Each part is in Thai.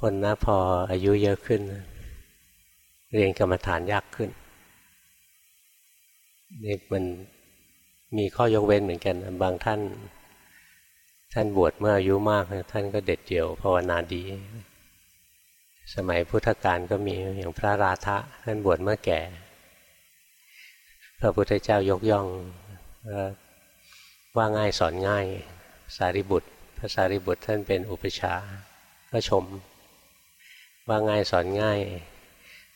คนนะพออายุเยอะขึ้น เรียนกรรมฐานยากขึ้นนี่มันมีข้อยกเว้นเหมือนกัน บางท่าน ท่านบวชเมื่ออายุมาก ท่านก็เด็ดเดี่ยวภาวนาดี สมัยพุทธกาลก็มีอย่างพระราธะท่านบวชเมื่อแก่ พระพุทธเจ้ายกย่องว่าง่ายสอนง่าย สารีบุตร พระสารีบุตรท่านเป็นอุปชาก็ชม ว่าง่ายสอนง่าย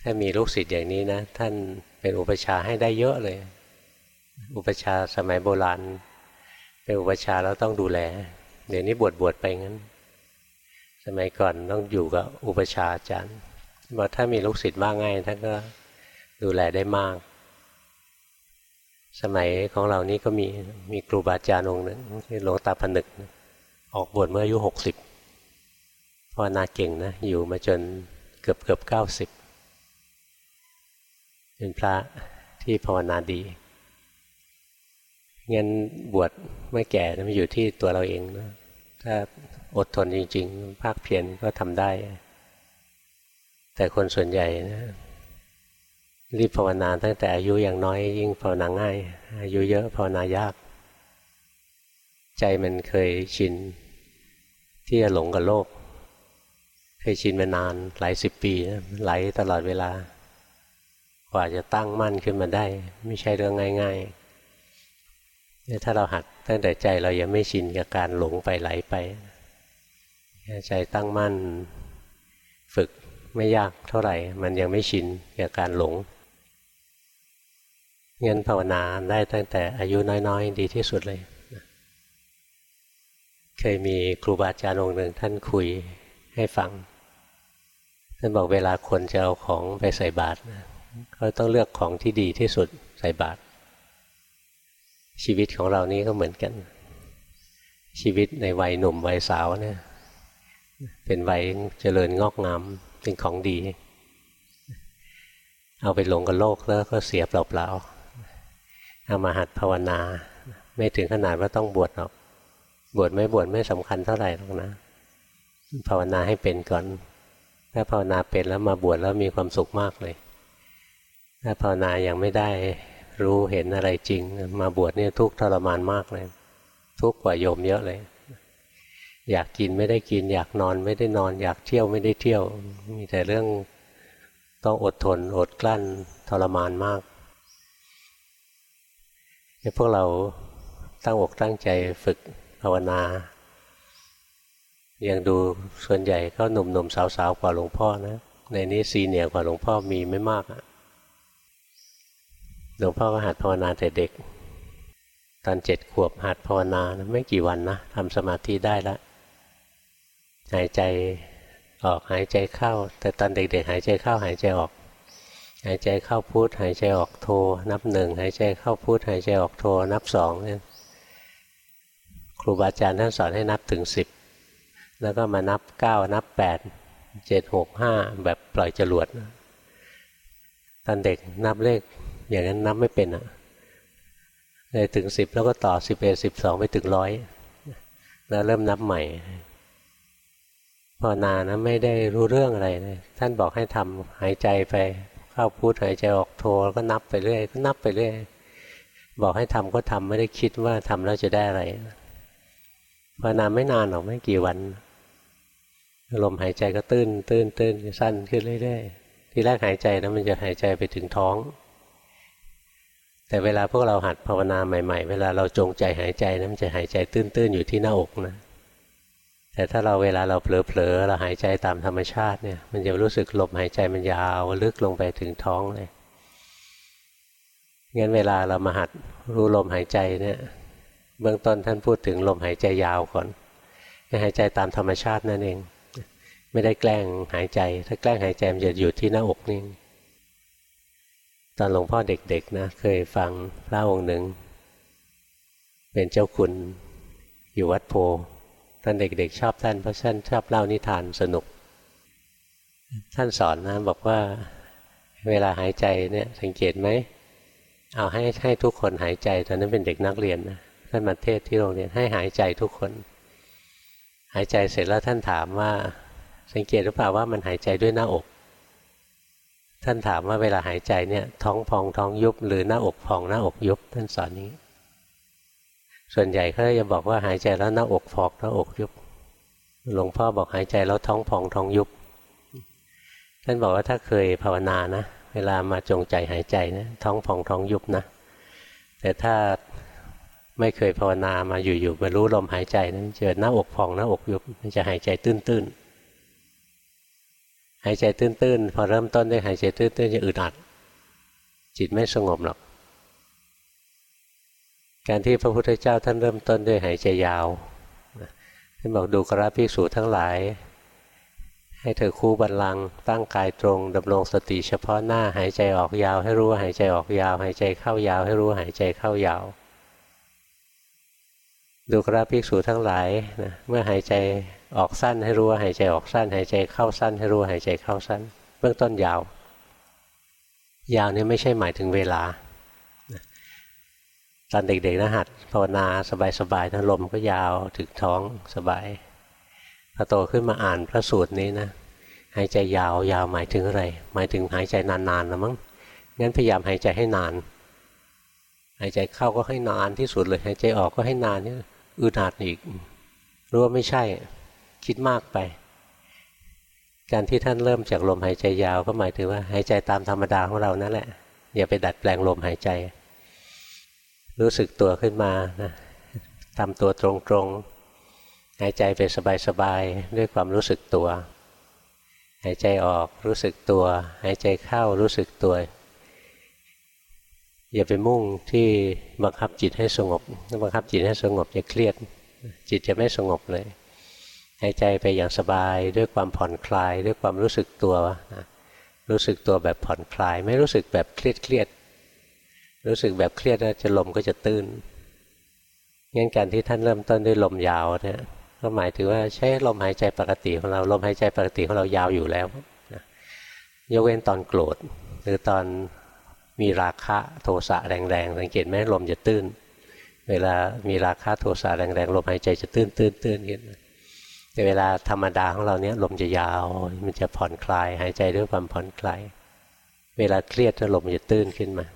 ถ้ามีลูกศิษย์อย่างนี้นะ ท่านเป็นอุปชาให้ได้เยอะเลย อุปชาสมัยโบราณ เป็นอุปชาแล้วต้องดูแล เดี๋ยวนี้บวชบวชไปงั้น สมัยก่อนต้องอยู่กับอุปชาอาจารย์บอกถ้ามีลูกศิษย์มาง่ายท่านก็ดูแลได้มาก สมัยของเรานี้ก็มีมีครูบาอาจารย์องค์หนึ่งหลวงตาผนึก ออกบวชเมื่ออายุหกสิบ ภาวนาเก่งนะ อยู่มาจนเกือบเกือบเก้าสิบเป็นพระที่ภาวนาดีงั้นบวชไม่แก่มันอยู่ที่ตัวเราเองนะถ้าอดทนจริง ๆ ภาคเพียรก็ทำได้ แต่คนส่วนใหญ่นะรีบภาวนาตั้งแต่อายุยังน้อยยิ่งภาวนาง่าย อายุเยอะภาวนายาก ใจมันเคยชินที่จะหลงกับโลก เคยชินมานานหลายสิบปีไหลตลอดเวลา กว่าจะตั้งมั่นขึ้นมาได้ ไม่ใช่เรื่องง่ายๆถ้าเราหัดตั้งแต่ใจเรายังไม่ชินกับการหลงไปไหลไป ใจตั้งมั่นฝึกไม่ยากเท่าไหร่ มันยังไม่ชินกับการหลงงั้นภาวนาได้ตั้งแต่อายุน้อยๆ ดีที่สุดเลย เคยมีครูบาอาจารย์องค์หนึ่งท่านคุยให้ฟัง ท่านบอกเวลาคนจะเอาของไปใส่บาตรเขาต้องเลือกของที่ดีที่สุดใส่บาตรชีวิตของเรานี้ก็เหมือนกัน ชีวิตในวัยหนุ่มวัยสาวเนี่ยเป็นวัยเจริญงอกงามเป็นของดี เอาไปลงกับโลกแล้วก็เสียเปล่าๆเอามาหัดภาวนา ไม่ถึงขนาดว่าต้องบวชหรอกบวชไม่บวชไม่สำคัญเท่าไหร่หรอกนะ ภาวนาให้เป็นก่อน ถ้าภาวนาเป็นแล้วมาบวชแล้วมีความสุขมากเลย ถ้าภาวนายังไม่ได้รู้เห็นอะไรจริง มาบวชเนี่ยทุกทรมานมากเลย ทุกกว่าโยมเยอะเลย อยากกินไม่ได้กิน อยากนอนไม่ได้นอน อยากเที่ยวไม่ได้เที่ยว มีแต่เรื่องต้องอดทนอดกลั้นทรมานมากพวกเราตั้งอกตั้งใจฝึกภาวนา ยังดูส่วนใหญ่ก็หนุ่มๆสาวๆกว่าหลวงพ่อนะ ในนี้ซีเนียกว่าหลวงพ่อมีไม่มากอะหลวงพ่อก็หัดภาวนาแต่เด็ก ตอนเจ็ดขวบหัดภาวนาไม่กี่วันนะทำสมาธิได้แล้วหายใจออกหายใจเข้า แต่ตอนเด็ก ๆ หายใจเข้าหายใจออก หายใจเข้าพุทหายใจออกโทนับหนึ่งหายใจเข้าพุทหายใจออกโทนับสองเนี่ยครูบาอาจารย์ท่านสอนให้นับถึงสิบ แล้วก็มานับเก้านับแปดเจ็ดหกห้าแบบปล่อยจรวดตอนเด็กนับเลขอย่างนั้นนับไม่เป็นอะเลยถึงสิบแล้วก็ต่อสิบเอ็ดสิบสองไปถึงร้อยแล้วเริ่มนับใหม่พอนานะไม่ได้รู้เรื่องอะไรเลยท่านบอกให้ทำหายใจไปเข้าพุทหายใจออกโทแล้วก็นับไปเรื่อยก็นับไปเรื่อยบอกให้ทำก็ทำไม่ได้คิดว่าทำแล้วจะได้อะไรภาวนาไม่นานหรอกไม่กี่วัน ลมหายใจก็ตื้นตื้นตื้นสั้นขึ้นเรื่อยๆ ทีแรกหายใจนะมันจะหายใจไปถึงท้อง แต่เวลาพวกเราหัดภาวนาใหม่ ๆ เวลาเราจงใจหายใจนะมันจะหายใจตื้นๆอยู่ที่หน้าอกนะ แต่ถ้าเราเวลาเราเผลอๆเราหายใจตามธรรมชาติเนี่ย มันจะรู้สึกลมหายใจมันยาวลึกลงไปถึงท้องเลย งั้นเวลาเรามาหัดรู้ลมหายใจเนี่ย เบื้องต้นท่านพูดถึงลมหายใจยาวก่อนหายใจตามธรรมชาตินั่นเอง ไม่ได้แกล้งหายใจ ถ้าแกล้งหายใจมันจะอยู่ที่หน้าอกนี่งตอนหลวงพ่อเด็กๆนะเคยฟังพระองค์หนึ่ง เป็นเจ้าคุณอยู่วัดโพตอนเด็กๆชอบท่านเพราะท่านชอบเล่านิทานสนุก ท่านสอนนะบอกว่า เวลาหายใจเนี่ยสังเกตไหมเอาให้ให้ทุกคนหายใจตอนนั้นเป็นเด็กนักเรียนนะท่านมาเทศที่โรงเรียนให้หายใจทุกคน หายใจเสร็จแล้วท่านถามว่า สังเกตหรือเปล่าว่ามันหายใจด้วยหน้าอก ท่านถามว่าเวลาหายใจเนี่ย ท้องพองท้องยุบหรือหน้าอกพองหน้าอกยุบท่านสอนนี้ ส่วนใหญ่เขาจะบอกว่าหายใจแล้วหน้าอกพอกหน้าอกยุบ หลวงพ่อบอกหายใจแล้วท้องพองท้องยุบ ท่านบอกว่าถ้าเคยภาวนานะเวลามาจงใจหายใจนะท้องพองท้องยุบนะแต่ถ้าไม่เคยภาวนามาอยู่ๆมารู้ลมหายใจนั้นเจอหน้าอกพองหน้าอกยุบมันจะหายใจตื้นๆ หายใจตื้นๆ พอเริ่มต้นด้วยหายใจตื้นๆจะอึดอัด จิตไม่สงบหรอก การที่พระพุทธเจ้าท่านเริ่มต้นด้วยหายใจยาวท่านบอกดูกราภิกษุทั้งหลาย ให้เธอคู่บันลังตั้งกายตรงดำรงสติเฉพาะหน้าหายใจออกยาว ให้รู้ว่าหายใจออกยาว หายใจเข้ายาว ให้รู้หายใจเข้ายาวดูกราภิกษุทั้งหลายนะเมื่อหายใจ ออกสั้นให้รู้ว่าหายใจออกสั้น หายใจเข้าสั้น ให้รู้หายใจเข้าสั้น เบื้องต้นยาว ยาวนี่ไม่ใช่หมายถึงเวลาตอนเด็กๆนะหัดภาวนาสบายๆนะลมก็ยาวถึงท้องสบายพอโตขึ้นมาอ่านพระสูตรนี้นะหายใจยาวยาวหมายถึงอะไร หมายถึงหายใจนานๆนะมั้งงั้นพยายามหายใจให้นาน หายใจเข้าก็ให้นานที่สุดเลย หายใจออกก็ให้นานนี่อึดอัดอีกรู้ว่าไม่ใช่ คิดมากไป การที่ท่านเริ่มจากลมหายใจยาวก็หมายถึงว่า หายใจตามธรรมดาของเรานั่นแหละ อย่าไปดัดแปลงลมหายใจ รู้สึกตัวขึ้นมานะทำตัวตรงๆ หายใจไปสบายๆ ด้วยความรู้สึกตัว หายใจออกรู้สึกตัว หายใจเข้ารู้สึกตัว อย่าไปมุ่งที่บังคับจิตให้สงบถ้าบังคับจิตให้สงบจะเครียด จิตจะไม่สงบเลย หายใจไปอย่างสบายด้วยความผ่อนคลาย ด้วยความรู้สึกตัวนะรู้สึกตัวแบบผ่อนคลาย ไม่รู้สึกแบบเครียดเครียดรู้สึกแบบเครียดแล้วจะลมก็จะตื้นงั้นการที่ท่านเริ่มต้นด้วยลมยาวเนี่ยก็หมายถึงว่าใช้ลมหายใจปกติของเราลมหายใจปกติของเรายาวอยู่แล้วนะยกเว้นตอนโกรธหรือตอนมีราคะโทสะแรงๆสังเกตไหมลมจะตื้น เวลามีราคะโทสะแรงๆลมหายใจจะตื้นตื้นตื้นขึ้น แต่เวลาธรรมดาของเราเนี้ยลมจะยาว มันจะผ่อนคลาย หายใจด้วยความผ่อนคลาย เวลาเครียดลมจะตื้นขึ้นมา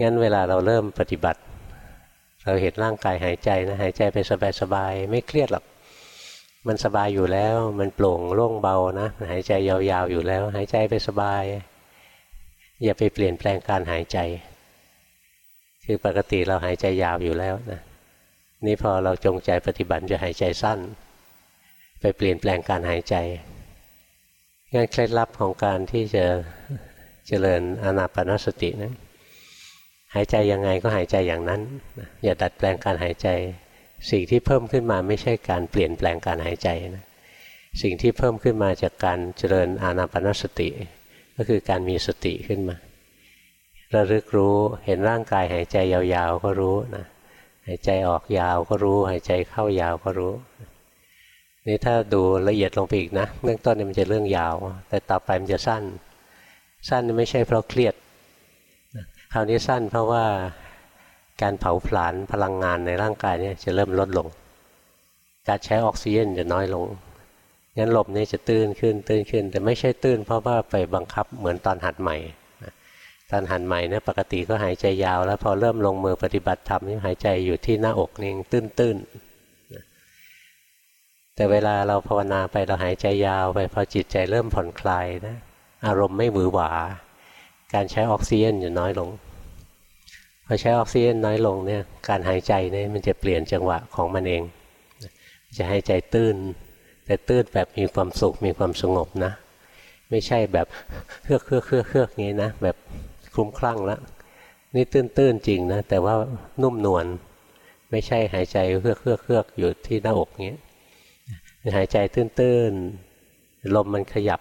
งั้นเวลาเราเริ่มปฏิบัติ เราเห็นร่างกายหายใจนะหายใจไปสบายๆไม่เครียดหรอก มันสบายอยู่แล้ว มันโปร่งโล่งเบานะ หายใจยาวๆอยู่แล้ว หายใจไปสบาย อย่าไปเปลี่ยนแปลงการหายใจ คือปกติเราหายใจยาวอยู่แล้วนะ นี่พอเราจงใจปฏิบัติจะหายใจสั้น ไปเปลี่ยนแปลงการหายใจงั้นเคล็ดลับของการที่จะเจริญอนาปนสตินะหายใจยังไงก็หายใจอย่างนั้น อย่าดัดแปลงการหายใจ สิ่งที่เพิ่มขึ้นมาไม่ใช่การเปลี่ยนแปลงการหายใจนะสิ่งที่เพิ่มขึ้นมาจากการเจริญอานาปนสติ ก็คือการมีสติขึ้นมา ระลึกรู้เห็นร่างกายหายใจยาวๆก็รู้นะ หายใจออกยาวก็รู้หายใจเข้ายาวก็รู้ นี่ถ้าดูละเอียดลงไปอีกนะเบื้องต้นมันจะเรื่องยาว แต่ต่อไปมันจะสั้น สั้นไม่ใช่เพราะเครียดคราวนี้สั้นเพราะว่าการเผาผลาญพลังงานในร่างกายเนี่ยจะเริ่มลดลง การใช้ออกซิเจนจะน้อยลงงั้นลมนี่จะตื้นขึ้นตื้นขึ้น แต่ไม่ใช่ตื้นเพราะว่าไปบังคับเหมือนตอนหัดใหม่ ตอนหัดใหม่เนี่ยปกติก็หายใจยาว แล้วพอเริ่มลงมือปฏิบัติธรรมนี่หายใจอยู่ที่หน้าอกนี่ตื้นตื้นแต่เวลาเราภาวนาไปเราหายใจยาวไปพอจิตใจเริ่มผ่อนคลายนะอารมณ์ไม่หวือหวา การใช้ออกซิเจนจะน้อยลงพอใช้ออกซิเจนน้อยลงเนี่ยการหายใจเนี่ยมันจะเปลี่ยนจังหวะของมันเอง จะหายใจตื้น แต่ตื้นแบบมีความสุขมีความสงบนะ ไม่ใช่แบบเครือกเครือกเครือกเครือกงี้นะแบบ คลุ้มคลั่งแล้วนี่ตื้นตื้นจริงนะแต่ว่านุ่มนวลไม่ใช่หายใจเครือกเครือกเครือกอยู่ที่หน้าอกเงี้ยหายใจตื้นตื้นลมมันขยับ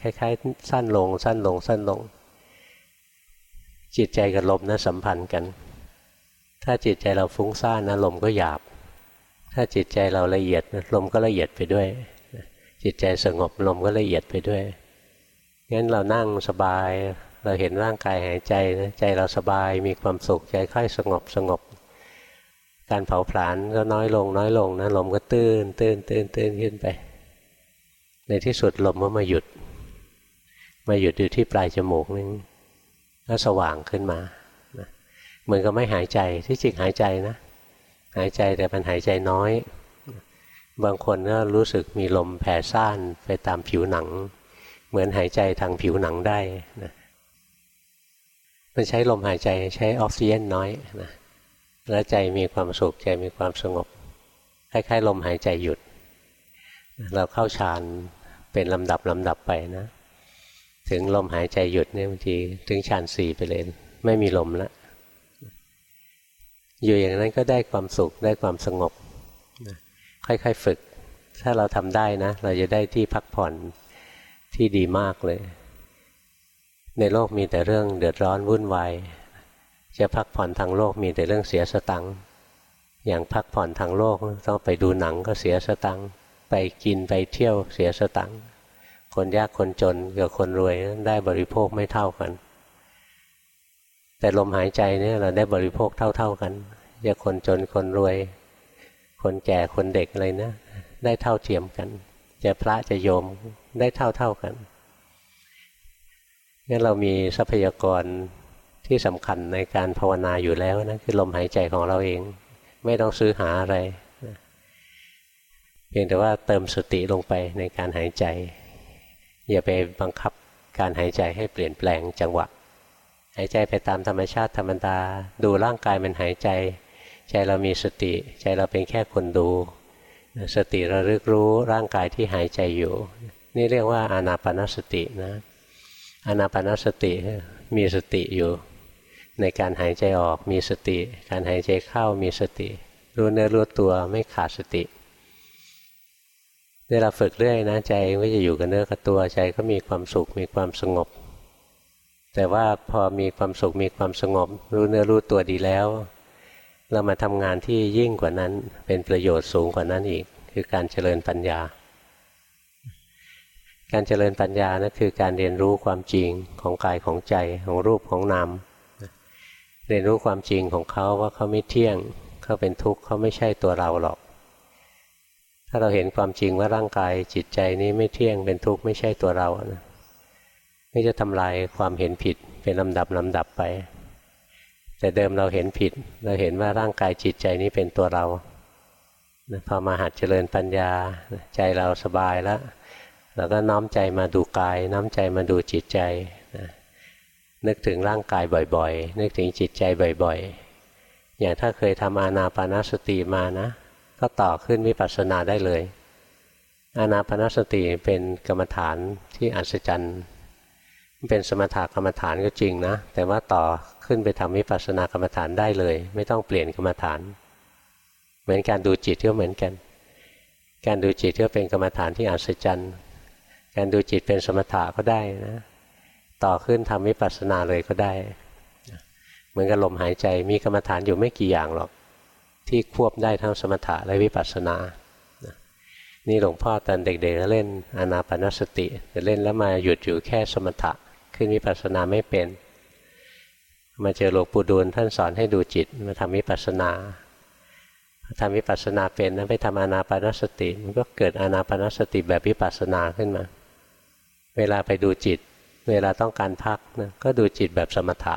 คล้ายๆ สั้นลง สั้นลง สั้นลง จิตใจกับลมนะสัมพันธ์กัน ถ้าจิตใจเราฟุ้งซ่านนะลมก็หยาบ ถ้าจิตใจเราละเอียดลมก็ละเอียดไปด้วย จิตใจสงบลมก็ละเอียดไปด้วยงั้นเรานั่งสบาย เราเห็นร่างกายหายใจนะใจเราสบายมีความสุขใจค่อยสงบสงบ การเผาผลาญก็น้อยลงน้อยลงนะลมก็ตื้นตื้นตื้นตื้นขึ้นไป ในที่สุดลมก็มาหยุด มาหยุดอยู่ที่ปลายจมูกนึงก็สว่างขึ้นมาเหมือนกับไม่หายใจที่จริงหายใจนะ หายใจแต่มันหายใจน้อย บางคนก็รู้สึกมีลมแผ่ซ่านไปตามผิวหนัง เหมือนหายใจทางผิวหนังได้นะ มันใช้ลมหายใจใช้ออกซิเจนน้อยนะแล้วใจมีความสุขใจมีความสงบคล้ายๆลมหายใจหยุด เราเข้าฌานเป็นลำดับลำดับไปนะ ถึงลมหายใจหยุดเนี่ยบางทีถึงฌานสี่ไปเลยไม่มีลมแล้วอยู่อย่างนั้นก็ได้ความสุขได้ความสงบ ค่อยๆฝึก ถ้าเราทำได้นะ เราจะได้ที่พักผ่อนที่ดีมากเลย ในโลกมีแต่เรื่องเดือดร้อนวุ่นวายจะพักผ่อนทางโลกมีแต่เรื่องเสียสตังค์อย่างพักผ่อนทางโลกต้องไปดูหนังก็เสียสตังค์ไปกินไปเที่ยวเสียสตังค์คนยากคนจนกับคนรวยได้บริโภคไม่เท่ากัน แต่ลมหายใจเนี่ยเราได้บริโภคเท่า ๆกันจะคนจนคนรวย คนแก่คนเด็กอะไรนะ ได้เท่าเทียมกัน จะพระจะโยมได้เท่าเท่ากัน งั้นเรามีทรัพยากรที่สำคัญในการภาวนาอยู่แล้วนะคือลมหายใจของเราเอง ไม่ต้องซื้อหาอะไรเพียงแต่ว่าเติมสติลงไปในการหายใจ อย่าไปบังคับการหายใจให้เปลี่ยนแปลงจังหวะ หายใจไปตามธรรมชาติธรรมดาดูร่างกายมันหายใจ ใจเรามีสติ ใจเราเป็นแค่คนดู สติระลึกรู้ร่างกายที่หายใจอยู่ นี่เรียกว่าอานาปนสตินะ อนาปนสติมีสติอยู่ ในการหายใจออกมีสติ การหายใจเข้ามีสติ รู้เนื้อรู้ตัวไม่ขาดสตินี่เราฝึกเรื่อยนะใจก็จะอยู่กับเนื้อกับตัวใจก็มีความสุขมีความสงบ แต่ว่าพอมีความสุขมีความสงบ รู้เนื้อรู้ตัวดีแล้ว เรามาทำงานที่ยิ่งกว่านั้นเป็นประโยชน์สูงกว่านั้นอีก คือการเจริญปัญญา การเจริญปัญญานะั่นคือการเรียนรู้ความจริงของกายของใจของรูปของนามเรียนรู้ความจริงของเขาว่าเขาไม่เที่ยงเขาเป็นทุกข์เขาไม่ใช่ตัวเราหรอก ถ้าเราเห็นความจริงว่าร่างกายจิตใจนี้ไม่เที่ยงเป็นทุกข์ไม่ใช่ตัวเรานะไม่จะทำลายความเห็นผิดเป็นลำดับลำดับไป แต่เดิมเราเห็นผิด เราเห็นว่าร่างกายจิตใจนี้เป็นตัวเราพอมาหัดเจริญปัญญาใจเราสบายแล้ว เราก็น้อมใจมาดูกาย น้อมใจมาดูจิตใจนึกถึงร่างกายบ่อยๆ นึกถึงจิตใจบ่อยๆ อย่างถ้าเคยทำอานาปานาสติมานะ ก็ต่อขึ้นวิปัสสนาได้เลย อานาปนาสติเป็นกรรมฐานที่อัศจรรย์เป็นสมถกรรมฐานก็จริงนะ แต่ว่าต่อขึ้นไปทำวิปัสสนากรรมฐานได้เลย ไม่ต้องเปลี่ยนกรรมฐาน เหมือนการดูจิตก็เหมือนกัน การดูจิตก็เป็นกรรมฐานที่อัศจรรย์ การดูจิตเป็นสมถะก็ได้นะ ต่อขึ้นทำวิปัสสนาเลยก็ได้ เหมือนกับลมหายใจมีกรรมฐานอยู่ไม่กี่อย่างหรอก ที่ควบได้ทั้งสมถะและวิปัสสนานี่หลวงพ่อตอนเด็กๆเล่นอนาปนสติเล่นแล้วมาหยุดอยู่แค่สมถะ ขึ้นวิปัสสนาไม่เป็น มาเจอหลวงปู่ดูลท่านสอนให้ดูจิตมาทำวิปัสสนาทำวิปัสสนาเป็นนะไปทำอนาปนสติ มันก็เกิดอนาปนสติแบบวิปัสสนาขึ้นมา เวลาไปดูจิต เวลาต้องการพักนะก็ดูจิตแบบสมถะ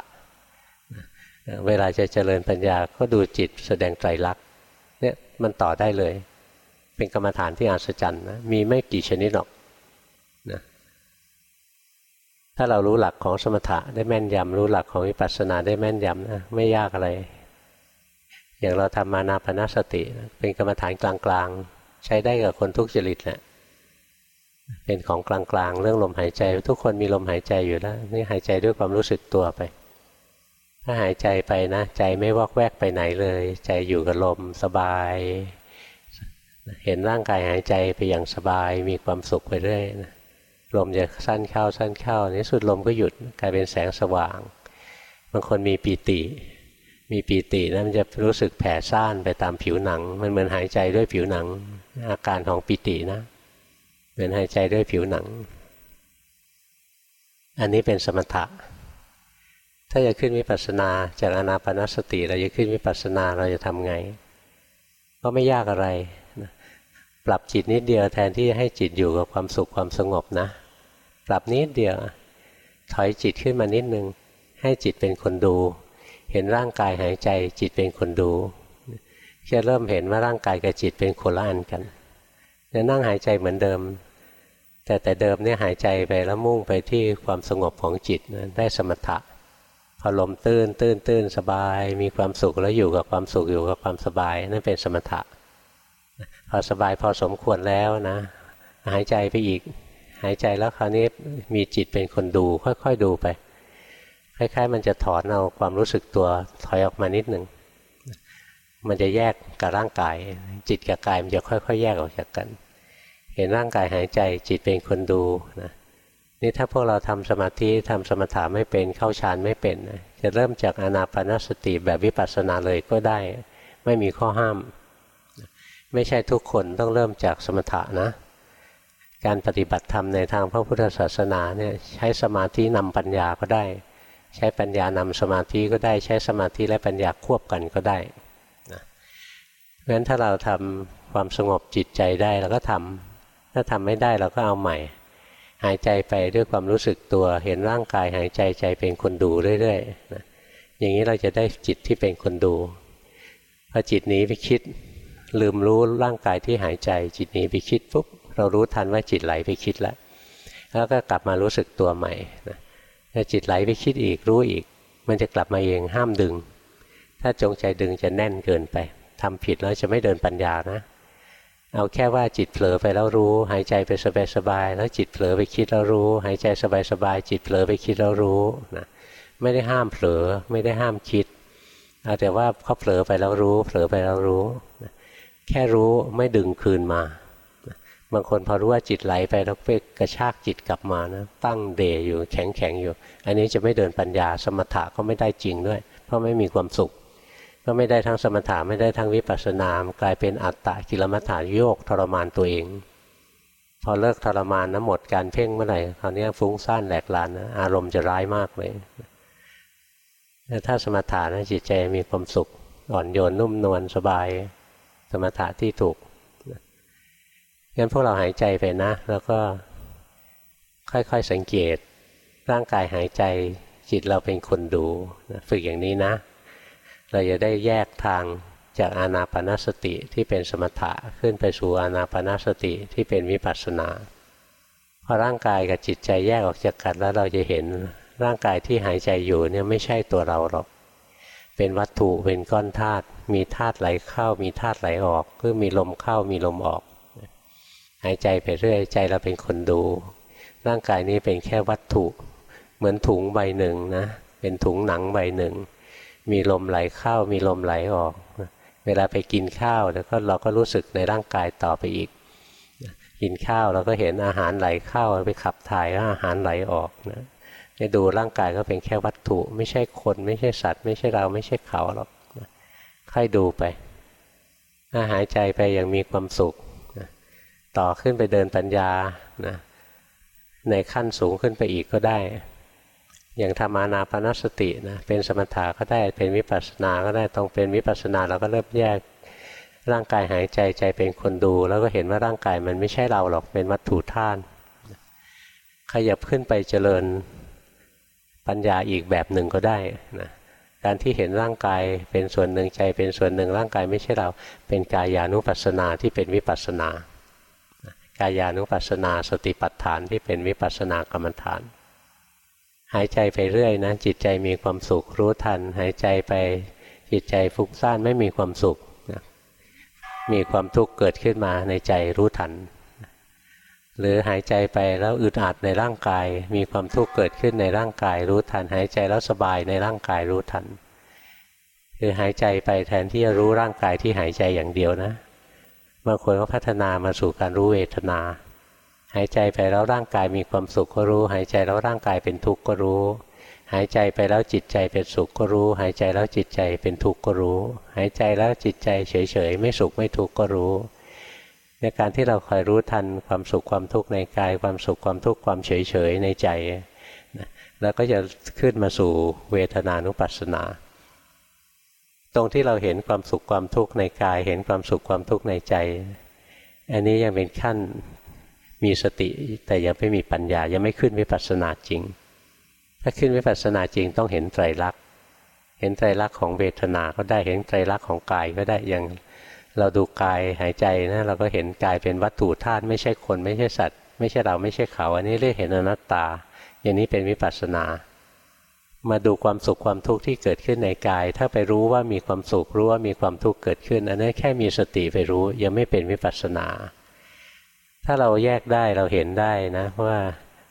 เวลาจะเจริญปัญญาก็ดูจิตแสดงไตรลักษณ์เนี่ยมันต่อได้เลย เป็นกรรมฐานที่อัศจรรย์นะมีไม่กี่ชนิดหรอกนะถ้าเรารู้หลักของสมถะได้แม่นยำรู้หลักของวิปัสสนาได้แม่นยำนะไม่ยากอะไร อย่างเราทำมานาปนาสติ เป็นกรรมฐานกลางๆ ใช้ได้กับคนทุกจริตแหละ เป็นของกลางๆ เรื่องลมหายใจ ทุกคนมีลมหายใจอยู่แล้วนี่หายใจด้วยความรู้สึกตัวไป ถ้าหายใจไปนะ ใจไม่วอกแวกไปไหนเลย ใจอยู่กับลมสบาย เห็นร่างกายหายใจไปอย่างสบายมีความสุขไปเรื่อยนะลมจะสั้นเข้าสั้นเข้าในสุดลมก็หยุดกลายเป็นแสงสว่าง บางคนมีปีติ มีปีตินะมันจะรู้สึกแผ่ซ่านไปตามผิวหนัง มันเหมือนหายใจด้วยผิวหนัง อาการของปีตินะ เหมือนหายใจด้วยผิวหนัง อันนี้เป็นสมถะ ถ้าจะขึ้นวิปัสสนาจากอนาปนสติ เราจะขึ้นวิปัสสนาเราจะทำไง ก็ไม่ยากอะไรปปรับจิตนิดเดียวแทนที่ให้จิตอยู่กับความสุขความสงบนะ ปรับนิดเดียว ถอยจิตขึ้นมานิดนึง ให้จิตเป็นคนดู เห็นร่างกายหายใจ จิตเป็นคนดูจะเริ่มเห็นว่าร่างกายกับจิตเป็นคนละอันกันจะนั่งหายใจเหมือนเดิม แต่แต่เดิมเนี่ยหายใจไปแล้วมุ่งไปที่ความสงบของจิตได้สมถะพอลมตื้นตื้นตื้นสบาย มีความสุขแล้วอยู่กับความสุขอยู่กับความสบายนั่นเป็นสมถะพอสบายพอสมควรแล้วนะ หายใจไปอีก หายใจแล้วคราวนี้มีจิตเป็นคนดูค่อยๆดูไปคล้ายๆ มันจะถอนเอาความรู้สึกตัวถอยออกมานิดหนึ่งมันจะแยกกับร่างกาย จิตกับกายมันจะค่อยๆ แยกออกจากกัน เห็นร่างกายหายใจจิตเป็นคนดูนะนี่ถ้าพวกเราทำสมาธิทำสมถะไม่เป็นเข้าฌานไม่เป็นนะจะเริ่มจากอนาปนสติแบบวิปัสสนาเลยก็ได้ ไม่มีข้อห้าม ไม่ใช่ทุกคนต้องเริ่มจากสมถะนะ การปฏิบัติธรรมในทางพระพุทธศาสนาเนี่ยใช้สมาธินำปัญญาก็ได้ ใช้ปัญญานำสมาธิก็ได้ ใช้สมาธิและปัญญาควบกันก็ได้นะเพราะฉะนั้นถ้าเราทำความสงบจิตใจได้เราก็ทำ ถ้าทำไม่ได้เราก็เอาใหม่ หายใจไปด้วยความรู้สึกตัว เห็นร่างกายหายใจใจเป็นคนดูเรื่อยๆนะอย่างนี้เราจะได้จิตที่เป็นคนดูพอจิตหนีไปคิด ลืมรู้ร่างกายที่หายใจ จิตหนีไปคิดปุ๊บเรารู้ทันว่าจิตไหลไปคิดแล้วแล้วก็กลับมารู้สึกตัวใหม่นะถ้าจิตไหลไปคิดอีกรู้อีก มันจะกลับมาเองห้ามดึง ถ้าจงใจดึงจะแน่นเกินไปทำผิดแล้วจะไม่เดินปัญญานะ เอาแค่ว่าจิตเผลอไปแล้วรู้ หายใจไปสบายๆแล้วจิตเผลอไปคิดแล้วรู้ หายใจสบายๆจิตเผลอไปคิดแล้วรู้นะไม่ได้ห้ามเผลอไม่ได้ห้ามคิดเอาแต่ว่าเขาเผลอไปแล้วรู้ เผลอไปแล้วรู้ แค่รู้ไม่ดึงคืนมา บางคนพอรู้ว่าจิตไหลไปแล้วไปกระชากจิตกลับมานะตั้งเดยอยู่แข็งแข็งอยู่ อันนี้จะไม่เดินปัญญาสมถะก็ไม่ได้จริงด้วย เพราะไม่มีความสุข ก็ไม่ได้ทั้งสมถะไม่ได้ทั้งวิปัสสนามกลายเป็นอัตตะกิลมัฏฐานโยกทรมานตัวเอง พอเลิกทรมานนะหมดการเพ่งเมื่อไหร่คราวนี้ฟุ้งซ่านแหลกลานนะอารมณ์จะร้ายมากเลยถ้าสมถะนะจิตใจมีความสุขอ่อนโยนนุ่มนวลสบาย สมถะที่ถูกงั้นพวกเราหายใจไปนะ แล้วก็ค่อยๆสังเกต ร่างกายหายใจจิตเราเป็นคนดูฝึกอย่างนี้นะ เราจะได้แยกทางจากอานาปนาสติที่เป็นสมถะขึ้นไปสู่อานาปนาสติที่เป็นวิปัสสนาพอร่างกายกับจิตใจแยกออกจากกันแล้วเราจะเห็นร่างกายที่หายใจอยู่เนี่ยไม่ใช่ตัวเราหรอก เป็นวัตถุเป็นก้อนธาตุมีธาตุไหลเข้า มีธาตุไหลออกคือมีลมเข้ามีลมออก หายใจไปเรื่อยใจเราเป็นคนดู ร่างกายนี้เป็นแค่วัตถุ เหมือนถุงใบหนึ่งนะเป็นถุงหนังใบหนึ่ง มีลมไหลเข้ามีลมไหลออก เวลาไปกินข้าวแล้วก็เราก็รู้สึกในร่างกายต่อไปอีก กินข้าวเราก็เห็นอาหารไหลเข้าไปขับถ่ายอาหารไหลออกนะดูร่างกายก็เป็นแค่วัตถุ ไม่ใช่คนไม่ใช่สัตว์ ไม่ใช่เราไม่ใช่เขาหรอกค่อยดูไปถ้าหายใจไปอย่างมีความสุข ต่อขึ้นไปเดินปัญญานะในขั้นสูงขึ้นไปอีกก็ได้ อย่างธรรมานาปนสตินะเป็นสมถะก็ได้เป็นวิปัสสนาก็ได้ต้องเป็นวิปัสสนาเราก็เริ่มแยกร่างกายหายใจใจเป็นคนดู แล้วก็เห็นว่าร่างกายมันไม่ใช่เราหรอกเป็นวัตถุท่านขยับขึ้นไปเจริญปัญญาอีกแบบหนึ่งก็ได้นะการที่เห็นร่างกายเป็นส่วนหนึ่งใจเป็นส่วนหนึ่งร่างกายไม่ใช่เรา เป็นกายานุปัสสนาที่เป็นวิปัสสนากายานุปัสสนาสติปัฏฐานที่เป็นวิปัสสนากรรมฐาน หายใจไปเรื่อยนะจิตใจมีความสุขรู้ทัน หายใจไปจิตใจฟุ้งซ่านไม่มีความสุขนะมีความทุกข์เกิดขึ้นมาในใจรู้ทัน หรือหายใจไปแล้วอึดอัดในร่างกาย มีความทุกข์เกิดขึ้นในร่างกาย รู้ทัน หายใจแล้วสบายในร่างกายรู้ทัน คือหายใจไปแทนที่จะรู้ร่างกายที่หายใจอย่างเดียวนะบางคนก็พัฒนามาสู่การรู้เวทนา หายใจไปแล้วร่างกายมีความสุขก็รู้ หายใจแล้วร่างกายเป็นทุกข์ก็รู้ หายใจไปแล้วจิตใจเป็นสุขก็รู้ หายใจแล้วจิตใจเป็นทุกข์ก็รู้ หายใจแล้วจิตใจเฉยๆ ไม่สุขไม่ทุกข์ก็รู้ในการที่เราคอยรู้ทันความสุขความทุกข์ในกาย ความสุขความทุกข์ความเฉยๆในใจแล้วก็จะขึ้นมาสู่เวทนานุปัสสนา ตรงที่เราเห็นความสุขความทุกข์ในกาย เห็นความสุขความทุกข์ในใจ อันนี้ยังเป็นขั้น มีสติแต่ยังไม่มีปัญญายังไม่ขึ้นวิปัสสนาจริง ถ้าขึ้นวิปัสสนาจริงต้องเห็นไตรลักษณ์เห็นไตรลักษณ์ของเวทนาก็ได้เห็นไตรลักษณ์ของกายก็ได้อย่างเราดูกายหายใจนะเราก็เห็นกายเป็นวัตถุธาตุไม่ใช่คนไม่ใช่สัตว์ ไม่ใช่เราไม่ใช่เขา อันนี้เรียกเห็นอนัตตา อย่างนี้เป็นวิปัสสนา มาดูความสุขความทุกข์ที่เกิดขึ้นในกาย ถ้าไปรู้ว่ามีความสุขรู้ว่ามีความทุกข์เกิดขึ้น อันนี้แค่มีสติไปรู้ยังไม่เป็นวิปัสสนา ถ้าเราแยกได้เราเห็นได้นะว่า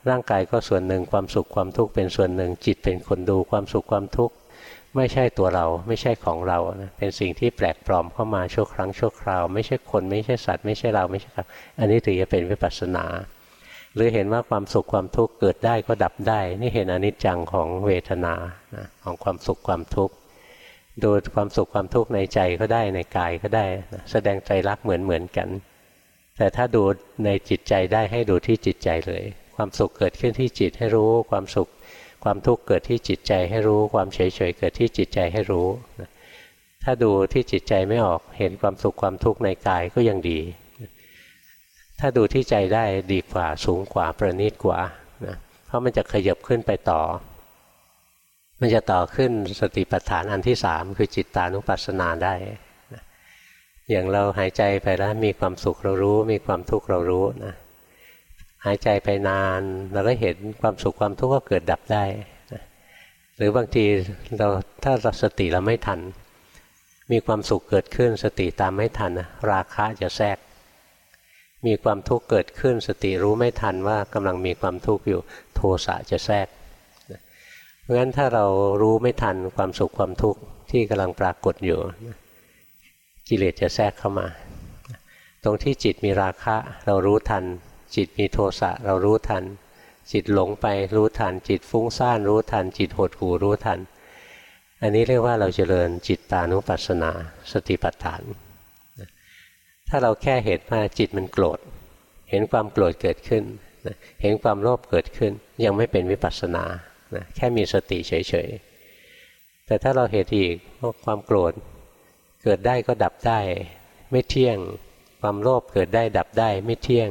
ร่างกายก็ส่วนหนึ่งความสุขความทุกข์เป็นส่วนหนึ่ง จิตเป็นคนดูความสุขความทุกข์ไม่ใช่ตัวเราไม่ใช่ของเรานะเป็นสิ่งที่แปลกปลอมเข้ามาชั่วครั้งชั่วคราว ไม่ใช่คนไม่ใช่สัตว์ไม่ใช่เราไม่ใช่ครับ อันนี้ถึงจะเป็นวิปัสสนา หรือเห็นว่าความสุขความทุกข์เกิดได้ก็ดับได้ นี่เห็นอนิจจังของเวทนานะของความสุขความทุกข์ดูความสุขความทุกข์ในใจก็ได้ในกายก็ได้นะแสดงใจรักเหมือนเหมือนกัน แต่ถ้าดูในจิตใจได้ให้ดูที่จิตใจเลย ความสุขเกิดขึ้นที่จิตให้รู้ ความสุข ความทุกข์เกิดที่จิตใจให้รู้ ความเฉยเฉยเกิดที่จิตใจให้รู้ ถ้าดูที่จิตใจไม่ออก เห็นความสุขความทุกข์ในกายก็ยังดี ถ้าดูที่ใจได้ดีกว่า สูงกว่า ประณีตกว่านะเพราะมันจะขยับขึ้นไปต่อ มันจะต่อขึ้นสติปัฏฐานอันที่สามคือจิตตานุปัสสนาได้ อย่างเราหายใจไปแล้วมีความสุขเรารู้ มีความทุกข์เรารู้นะหายใจไปนานเราก็เห็นความสุขความทุกข์ก็เกิดดับได้นะหรือบางทีเราถ้าเราสติเราไม่ทัน มีความสุขเกิดขึ้นสติตามไม่ทันนะราคะจะแทรก มีความทุกข์เกิดขึ้นสติรู้ไม่ทันว่ากำลังมีความทุกข์อยู่โทสะจะแทรกเพราะฉะนั้นถ้าเรารู้ไม่ทันความสุขความทุกข์ที่กำลังปรากฏอยู่ กิเลสจะแทรกเข้ามา ตรงที่จิตมีราคะเรารู้ทัน จิตมีโทสะเรารู้ทัน จิตหลงไปรู้ทัน จิตฟุ้งซ่านรู้ทัน จิตหดหูรู้ทัน อันนี้เรียกว่าเราเจริญจิตตานุปัสสนา สติปัฏฐาน ถ้าเราแค่เห็นว่าจิตมันโกรธ เห็นความโกรธเกิดขึ้น เห็นความโลภเกิดขึ้น ยังไม่เป็นวิปัสสนาแค่มีสติเฉยๆแต่ถ้าเราเห็นอีกว่าความโกรธ เกิดได้ก็ดับได้ ไม่เที่ยง ความโลภเกิดได้ดับได้ไม่เที่ยง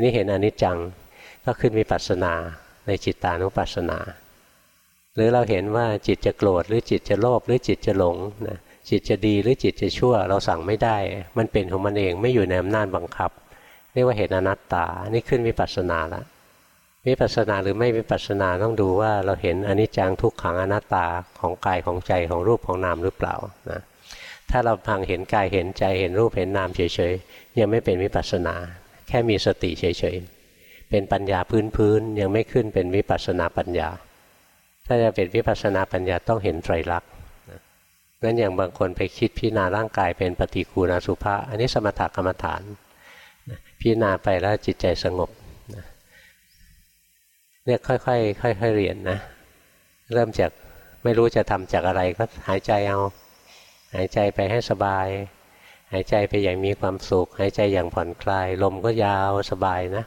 นี่เห็นอนิจจังก็ขึ้นวิปัสสนาในจิตตานุปัสสนา หรือเราเห็นว่าจิตจะโกรธหรือจิตจะโลภหรือจิตจะหลงนะจิตจะดีหรือจิตจะชั่ว เราสั่งไม่ได้ มันเป็นของมันเองไม่อยู่ในอำนาจบังคับเรียกว่าเห็นอนัตตานี่ขึ้นวิปัสสนาละวิปัสสนาหรือไม่วิปัสสนาต้องดูว่าเราเห็นอนิจจังทุกขังอนัตตาของกายของใจของรูปของนามหรือเปล่านะ ถ้าเราพังเห็นกายเห็นใจเห็นรูปเห็นนามเฉยๆยังไม่เป็นวิปัสสนา แค่มีสติเฉยๆเป็นปัญญาพื้นๆยังไม่ขึ้นเป็นวิปัสสนาปัญญา ถ้าจะเป็นวิปัสสนาปัญญาต้องเห็นไตรลักษณ์งั้นอย่างบางคนไปคิดพิจารณาร่างกายเป็นปฏิกูณสุภาอันนี้สมถกรรมฐานพิจารณาไปแล้วจิตใจสงบเนี่ยค่อยๆค่อยๆเรียนนะ เริ่มจากไม่รู้จะทำจากอะไรก็หายใจเอา หายใจไปให้สบาย หายใจไปอย่างมีความสุข หายใจอย่างผ่อนคลาย ลมก็ยาวสบายนะ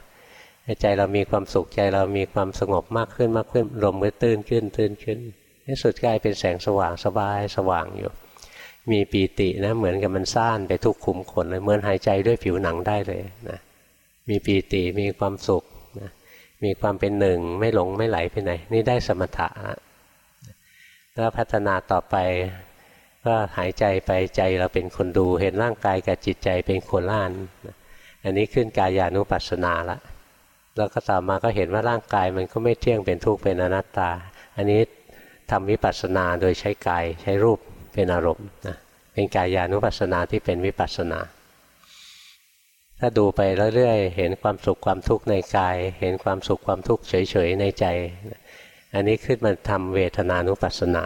หายใจเรามีความสุขใจเรามีความสงบมากขึ้นมากขึ้นลมก็ตื้นขึ้นตื้นขึ้นที่สุดกลายเป็นแสงสว่างสบายสว่างอยู่ มีปีตินะเหมือนกับมันซ่านไปทุกขุมขนเลยเหมือนหายใจด้วยผิวหนังได้เลยนะมีปีติมีความสุขนะมีความเป็นหนึ่งไม่หลงไม่ไหลไปไหน นี่ได้สมถะแล้วพัฒนาต่อไป ก็หายใจไปใจเราเป็นคนดู เห็นร่างกายกับจิตใจเป็นคนล่านอันนี้ขึ้นกายานุปัสสนาละแล้วก็ต่อมาก็เห็นว่าร่างกายมันก็ไม่เที่ยงเป็นทุกข์เป็นอนัตตา อันนี้ทำวิปัสสนาโดยใช้กายใช้รูปเป็นอารมณ์นะเป็นกายานุปัสสนาที่เป็นวิปัสสนา ถ้าดูไปเรื่อยๆเห็นความสุขความทุกข์ในกาย เห็นความสุขความทุกข์เฉยๆในใจ อันนี้ขึ้นมาทำเวทนานุปัสสนา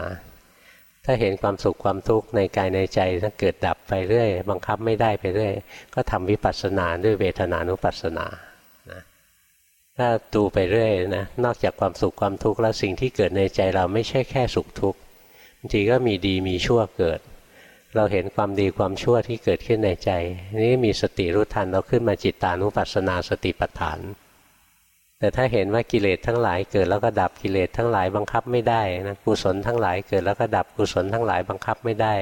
ถ้าเห็นความสุขความทุกข์ในกายในใจถ้าเกิดดับไปเรื่อย บังคับไม่ได้ไปเรื่อย ก็ทำวิปัสสนาด้วยเวทนานุปัสสนานะถ้าดูไปเรื่อยนะนอกจากความสุขความทุกข์แล้วสิ่งที่เกิดในใจเราไม่ใช่แค่สุขทุกข์บางทีก็มีดีมีชั่วเกิด เราเห็นความดีความชั่วที่เกิดขึ้นในใจ นี้มีสติรู้ทันเราขึ้นมาจิตตานุปัสสนาสติปัฏฐาน แต่ถ้าเห็นว่ากิเลสทั้งหลายเกิดแล้วก็ดับกิเลสทั้งหลายบังคับไม่ได้นะกุศลทั้งหลายเกิดแล้วก็ดับกุศลทั้งหลายบังคับไม่ได้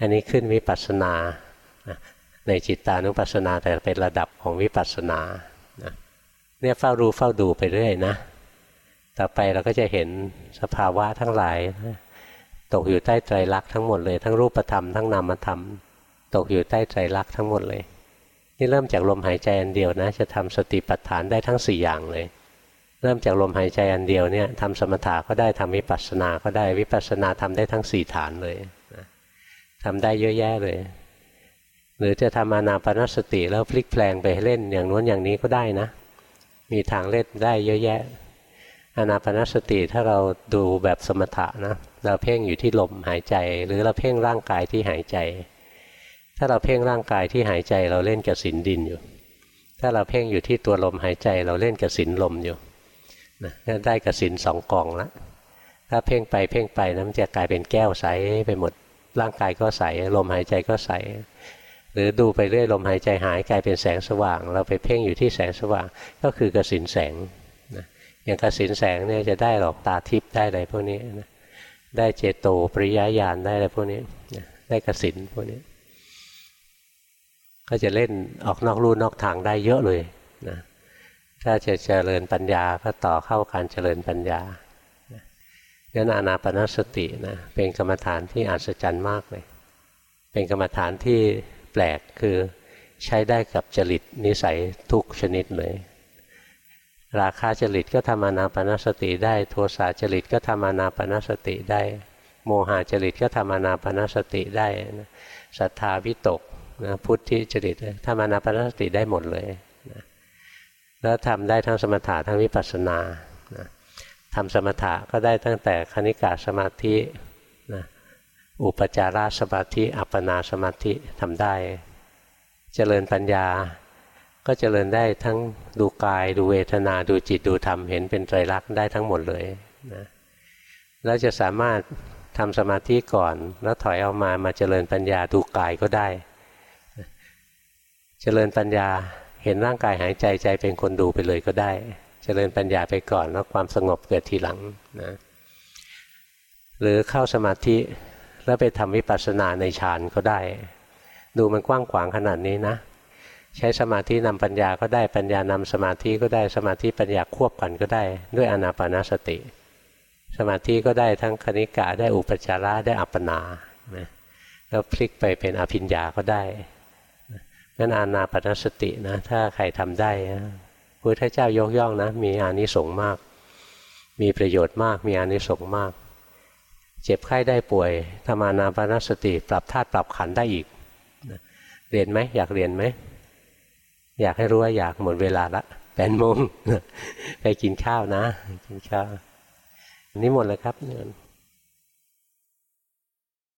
อันนี้ขึ้นวิปัสสนาในจิตตานุปัสสนาแต่เป็นระดับของวิปัสสนาเนี่ยเฝ้ารู้เฝ้าดูไปเรื่อยนะ ต่อไปเราก็จะเห็นสภาวะทั้งหลาย ตกอยู่ใต้ไตรลักษณ์ทั้งหมดเลย ทั้งรูปธรรมทั้งนามธรรม ตกอยู่ใต้ไตรลักษณ์ทั้งหมดเลย นี่เริ่มจากลมหายใจอันเดียวนะ จะทำสติปัฏฐานได้ทั้งสี่อย่างเลย เริ่มจากลมหายใจอันเดียวเนี่ยทำสมถะก็ได้ทำวิปัสสนาก็ได้วิปัสสนาทำได้ทั้งสี่ฐานเลยทำได้เยอะแยะเลย หรือจะทำอานาปนสติแล้วพลิกแปลงไปเล่นอย่างนู้นอย่างนี้ก็ได้นะ มีทางเล่นได้เยอะแยะอานาปนสติถ้าเราดูแบบสมถะนะเราเพ่งอยู่ที่ลมหายใจ หรือเราเพ่งร่างกายที่หายใจ ถ้าเราเพ่งร่างกายที่หายใจเราเล่นกับสินดินอยู่ ถ้าเราเพ่งอยู่ที่ตัวลมหายใจเราเล่นกับสินลมอยู่นะได้กับสินสองกองล้วถ้าเพ่งไปเพ่งไปนะมันจะกลายเป็นแก้วใสไปหมดร่างกายก็ใสลมหายใจก็ใสหรือดูไปเรื่อยลมหายใจหายกลายเป็นแสงสว่าง เราไปเพ่งอยู่ที่แสงสว่างก็คือกสินแสงนะอย่างกสินแสงเนี่ยจะได้หรอกตาทิพย์ได้อะไรพวกนี้นะได้เจโตปริยญาณได้อะไรพวกนี้นะได้กสินพวกนี้ ก็จะเล่นออกนอกลู่นอกทางได้เยอะเลยนะถ้าจะเจริญปัญญาก็ต่อเข้าการเจริญปัญญางั้นอานาปนสตินะเป็นกรรมฐานที่อัศจรรย์มากเลย เป็นกรรมฐานที่แปลกคือใช้ได้กับจริตนิสัยทุกชนิดเลย ราคาจริตก็ทำอานาปนสติได้ โทสะจริตก็ทำอานาปนสติได้ โมหะจริตก็ทำอานาปนสติได้ศรัทธาวิตก นะพุทธิจริตทำอานาปนสติได้หมดเลยนะแล้วทำได้ทั้งสมถะทั้งวิปัสสนานะทำสมถะก็ได้ตั้งแต่คณิกาสมาธินะอุปจารสมาธิ อัปปนาสมาธิทำได้ เจริญปัญญา ก็เจริญได้ทั้งดูกาย ดูเวทนา ดูจิต ดูธรรม เห็นเป็นไตรลักษณ์ได้ทั้งหมดเลยนะแล้วจะสามารถทำสมาธิก่อน แล้วถอยออกมามาเจริญปัญญาดูกายก็ได้ เจริญปัญญาเห็นร่างกายหายใจใจเป็นคนดูไปเลยก็ได้ เจริญปัญญาไปก่อนแล้วความสงบเกิดทีหลังนะหรือเข้าสมาธิแล้วไปทำวิปัสสนาในฌานก็ได้ ดูมันกว้างขวางขนาดนี้นะ ใช้สมาธินำปัญญาก็ได้ปัญญานำสมาธิก็ได้สมาธิปัญญาควบกันก็ได้ ด้วยอนาปนาสติ สมาธิก็ได้ทั้งคณิกะได้อุปจาระได้อัปปนาแล้วพลิกไปเป็นอภิญญาก็ได้ นั่นอานาปนสตินะถ้าใครทำได้พุทธเจ้ายกย่องนะมีอานิสงส์มาก มีประโยชน์มาก มีอานิสงส์มาก เจ็บไข้ได้ป่วยธรรมานาปนสติปรับธาตุปรับขันได้อีก เรียนไหมอยากเรียนไหม อยากให้รู้ว่าอยากหมดเวลาละแปดโมงไปกินข้าวนะ กินข้าวนี่หมดเลยครับเนี่ย